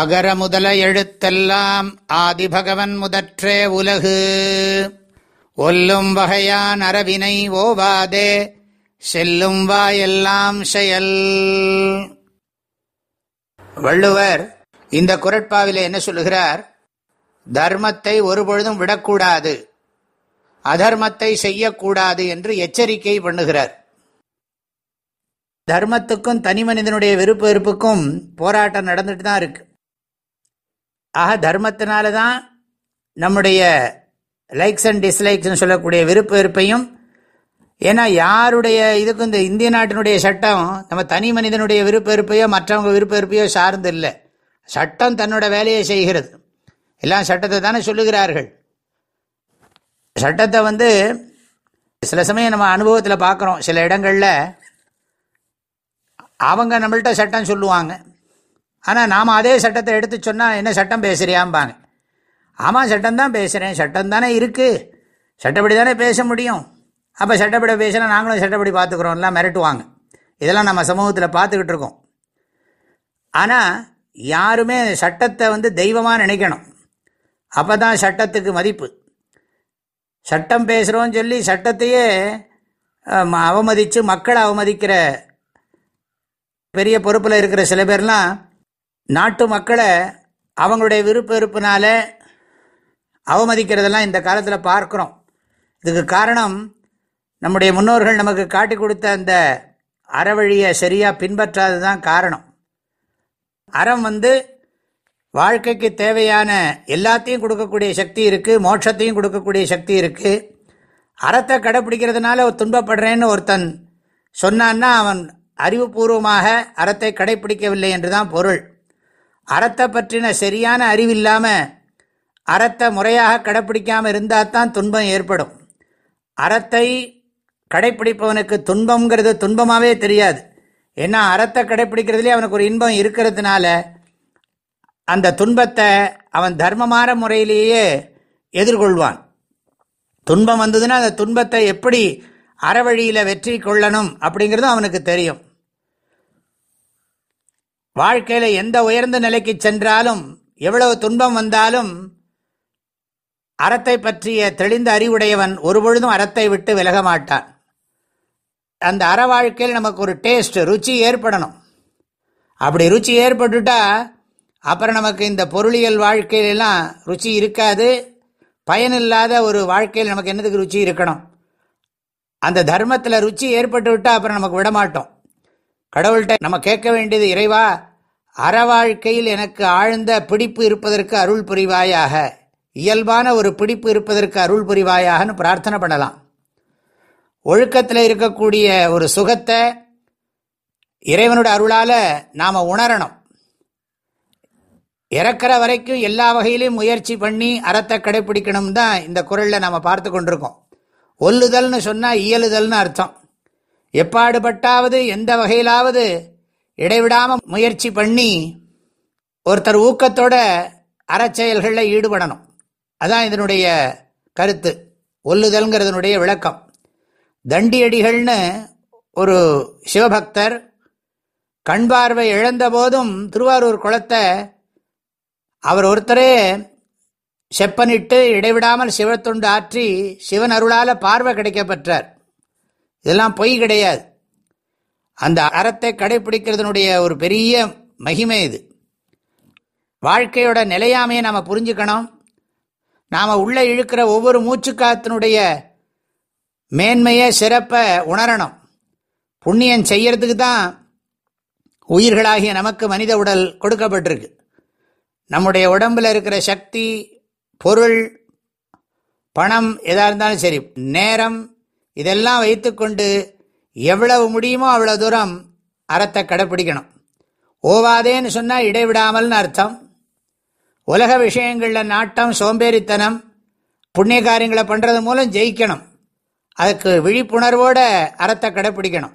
அகர முதல எழுத்தெல்லாம் ஆதிபகவன் முதற்றே உலகு. ஒல்லும் வகையான் அரவினை ஓவாதே செல்லும் வாயெல்லாம் செயல். வள்ளுவர் இந்த குரட்பாவிலே என்ன சொல்லுகிறார்? தர்மத்தை ஒருபொழுதும் விடக்கூடாது அதர்மத்தை செய்யக்கூடாது என்று எச்சரிக்கை பண்ணுகிறார். தர்மத்துக்கும் தனி மனிதனுடைய விருப்ப வெறுப்புக்கும் போராட்டம் நடந்துட்டு தான் இருக்கு. ஆக தர்மத்தினால தான் நம்முடைய லைக்ஸ் அண்ட் டிஸ்லைக்ஸ்னு சொல்லக்கூடிய விருப்ப வெறுப்பையும் ஏன்னா யாருடைய இதுக்கும் இந்த இந்திய நாட்டினுடைய சட்டம் நம்ம தனி மனிதனுடைய விருப்ப வெறுப்பையோ மற்றவங்க விருப்ப வெறுப்பையோ சார்ந்து இல்லை. சட்டம் தன்னோட வேலையை செய்கிறது. எல்லாம் சட்டத்தை தானே சொல்லுகிறார்கள். சட்டத்தை வந்து சில சமயம் நம்ம அனுபவத்தில் பார்க்குறோம் சில இடங்களில் அவங்க நம்மள்கிட்ட சட்டம் சொல்லுவாங்க. ஆனால் நாம் அதே சட்டத்தை எடுத்து சொன்னால் என்ன சட்டம் பேசுகிறியாம்பாங்க ஆமாம் சட்டம் தான் பேசுகிறேன் சட்டம் தானே இருக்குது சட்டப்படி தானே பேச முடியும். அப்போ சட்டப்படி பேசினா நாங்களும் சட்டப்படி பார்த்துக்குறோம்லாம் மிரட்டுவாங்க. இதெல்லாம் நம்ம சமூகத்தில் பார்த்துக்கிட்டு இருக்கோம். ஆனால் யாருமே சட்டத்தை வந்து தெய்வமாக நினைக்கணும். அப்போ தான் சட்டத்துக்கு மதிப்பு. சட்டம் பேசுகிறோன்னு சொல்லி சட்டத்தையே அவமதித்து மக்களை அவமதிக்கிற பெரிய பொறுப்பில் இருக்கிற சில பேர்லாம் நாட்டு மக்களை அவங்களுடைய விருப்ப வெறுப்பினால அவமதிக்கிறதெல்லாம் இந்த காலத்தில் பார்க்குறோம். இதுக்கு காரணம் நம்முடைய முன்னோர்கள் நமக்கு காட்டி கொடுத்த அந்த அறவழியை சரியாக பின்பற்றாது தான் காரணம். அறம் வந்து வாழ்க்கைக்கு தேவையான எல்லாத்தையும் கொடுக்கக்கூடிய சக்தி இருக்குது மோட்சத்தையும் கொடுக்கக்கூடிய சக்தி இருக்குது அறத்தை கடைப்பிடிக்கிறதுனால ஒரு துன்பப்படுறேன்னு ஒருத்தன் சொன்னான்னா அவன் அறிவுபூர்வமாக அறத்தை கடைப்பிடிக்கவில்லை என்று தான் பொருள். அறத்தை பற்றின சரியான அறிவில்லாமல் அறத்தை முறையாக கடைப்பிடிக்காமல் இருந்தால் தான் துன்பம் ஏற்படும். அறத்தை கடைப்பிடிப்பவனுக்கு துன்பங்கிறது துன்பமாகவே தெரியாது. ஏன்னா அறத்தை கடைப்பிடிக்கிறதுலே அவனுக்கு ஒரு இன்பம் இருக்கிறதுனால அந்த துன்பத்தை அவன் தர்மமான முறையிலேயே எதிர்கொள்வான். துன்பம் வந்ததுன்னா அந்த துன்பத்தை எப்படி அறவழியில் வெற்றி கொள்ளணும் அப்படிங்கிறதும் அவனுக்கு தெரியும். வாழ்க்கையில் எந்த உயர்ந்த நிலைக்கு சென்றாலும் எவ்வளவு துன்பம் வந்தாலும் அறத்தை பற்றிய தெளிந்த அறிவுடையவன் ஒருபொழுதும் அறத்தை விட்டு விலக மாட்டான். அந்த அற வாழ்க்கையில் நமக்கு ஒரு டேஸ்ட் ருச்சி ஏற்படணும். அப்படி ருச்சி ஏற்பட்டுட்டா அப்புறம் நமக்கு இந்த பொருளியல் வாழ்க்கையிலெல்லாம் ருச்சி இருக்காது. பயனில்லாத ஒரு வாழ்க்கையில் நமக்கு என்னதுக்கு ருச்சி இருக்கணும்? அந்த தர்மத்தில் ருச்சி ஏற்பட்டு விட்டால் அப்புறம் நமக்கு விடமாட்டோம். கடவுள்கிட்ட நம்ம கேட்க வேண்டியது இறைவா அற வாழ்க்கையில் எனக்கு ஆழ்ந்த பிடிப்பு இருப்பதற்கு அருள் புரிவாயாக. இயல்பான ஒரு பிடிப்பு இருப்பதற்கு அருள் புரிவாயாகனு பிரார்த்தனை பண்ணலாம். ஒழுக்கத்தில் இருக்கக்கூடிய ஒரு சுகத்தை இறைவனோட அருளால் நாம் உணரணும். இறக்கிற வரைக்கும் எல்லா வகையிலையும் முயற்சி பண்ணி அறத்தை கடைப்பிடிக்கணும் தான் இந்த குரலில் நாம் பார்த்து கொண்டிருக்கோம். ஒல்லுதல்னு சொன்னால் இயலுதல்னு அர்த்தம். எப்பாடுபட்டாவது எந்த வகையிலாவது இடைவிடாமல் முயற்சி பண்ணி ஒருத்தர் ஊக்கத்தோட அறச்செயல்களில் ஈடுபடணும். அதான் இதனுடைய கருத்து. ஒல்லுதல்ங்கிறதுனுடைய விளக்கம். தண்டியடிகள்னு ஒரு சிவபக்தர் கண் பார்வை இழந்த போதும் திருவாரூர் குளத்தை அவர் ஒருத்தரே செப்பனிட்டு இடைவிடாமல் சிவத்தொண்டு ஆற்றி சிவன் அருளால் பார்வை கிடைக்கப்பெற்றார். இதெல்லாம் பொய் கிடையாது. அந்த அறத்தை கடைபிடிக்கிறதுனுடைய ஒரு பெரிய மகிமை இது. வாழ்க்கையோட நிலையாமையை நாம் புரிஞ்சுக்கணும். நாம் உள்ளே இழுக்கிற ஒவ்வொரு மூச்சுக்காத்தினுடைய மேன்மையை சிறப்பை உணரணும். புண்ணியம் செய்யறதுக்கு தான் உயிர்களாகிய நமக்கு மனித உடல் கொடுக்கப்பட்டிருக்கு. நம்முடைய உடம்பில் இருக்கிற சக்தி பொருள் பணம் எதாக இருந்தாலும் சரி நேரம் இதெல்லாம் வைத்துக்கொண்டு எவ்வளவு முடியுமோ அவ்வளோ தூரம் அறத்தை கடைப்பிடிக்கணும். ஓவாதேன்னு சொன்னால் இடைவிடாமல்னு அர்த்தம். உலக விஷயங்களில் நாட்டம் சோம்பேறித்தனம் புண்ணிய காரியங்களை பண்ணுறது மூலம் ஜெயிக்கணும். அதுக்கு விழிப்புணர்வோடு அறத்தை கடைப்பிடிக்கணும்.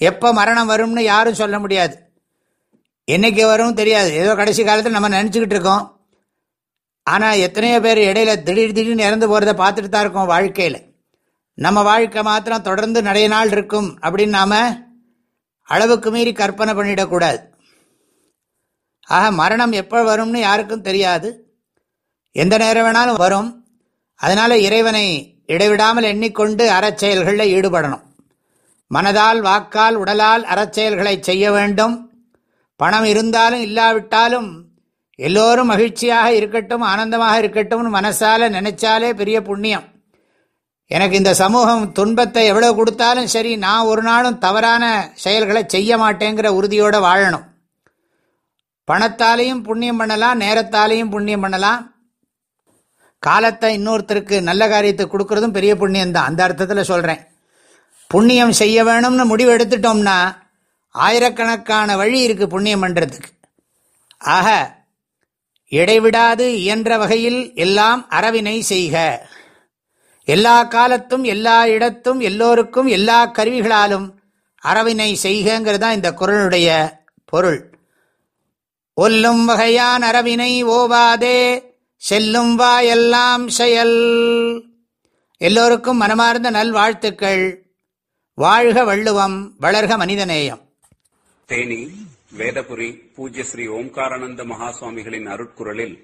எப்போ மரணம் வரும்னு யாரும் சொல்ல முடியாது. என்னைக்கு வரும் தெரியாது. ஏதோ கடைசி காலத்தில் நம்ம நினச்சிக்கிட்டு இருக்கோம். ஆனால் எத்தனையோ பேர் இடையில திடீர் திடீர்னு இறந்து போகிறத பார்த்துட்டு தான் இருக்கோம் வாழ்க்கையில். நம்ம வாழ்க்கை மாத்திரம் தொடர்ந்து நிறைய நாள் இருக்கும் அப்படின்னு நாம் அளவுக்கு மீறி கற்பனை பண்ணிடக்கூடாது. ஆக மரணம் எப்போ வரும்னு யாருக்கும் தெரியாது. எந்த நேரம் வேணாலும் வரும். அதனால் இறைவனை இடைவிடாமல் எண்ணிக்கொண்டு அறச்செயல்களில் ஈடுபடணும். மனதால் வாக்கால் உடலால் அறச்செயல்களை செய்ய வேண்டும். பணம் இருந்தாலும் இல்லாவிட்டாலும் எல்லோரும் மகிழ்ச்சியாக இருக்கட்டும் ஆனந்தமாக இருக்கட்டும்னு மனசால் நினைச்சாலே பெரிய புண்ணியம். எனக்கு இந்த சமூகம் துன்பத்தை எவ்வளவு கொடுத்தாலும் சரி நான் ஒரு நாளும் தவறான செயல்களை செய்ய மாட்டேங்கிற உறுதியோடு வாழணும். பணத்தாலையும் புண்ணியம் பண்ணலாம் நேரத்தாலையும் புண்ணியம் பண்ணலாம். காலத்தை இன்னொருத்தருக்கு நல்ல காரியத்தை கொடுக்கறதும் பெரிய புண்ணியம் தான் அந்த அர்த்தத்தில் சொல்கிறேன் புண்ணியம் செய்ய வேணும்னு முடிவு எடுத்துட்டோம்னா ஆயிரக்கணக்கான வழி இருக்குது புண்ணியம் பண்ணுறதுக்கு ஆக இடைவிடாது இயன்ற வகையில் எல்லாம் அறவினை செய்க. எல்லா காலத்தும் எல்லா இடத்தும் எல்லோருக்கும் எல்லா கருவிகளாலும் அறவினை செய்கங்கிறது தான் இந்த குரலுடைய பொருள். ஒல்லும் வகையான் அறவினை ஓவாதே செல்லும் வா எல்லாம் செயல். எல்லோருக்கும் மனமார்ந்த நல்வாழ்த்துக்கள். வாழ்க வள்ளுவம் வளர்க மனிதநேயம். தேனி வேதபுரி பூஜ்ய ஸ்ரீ ஓம்காரானந்த மகாசுவாமிகளின் அருட்குரலில்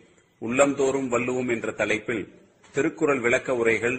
உள்ளந்தோறும் வள்ளுவோம் என்ற தலைப்பில் திருக்குறள் விளக்க உரைகள்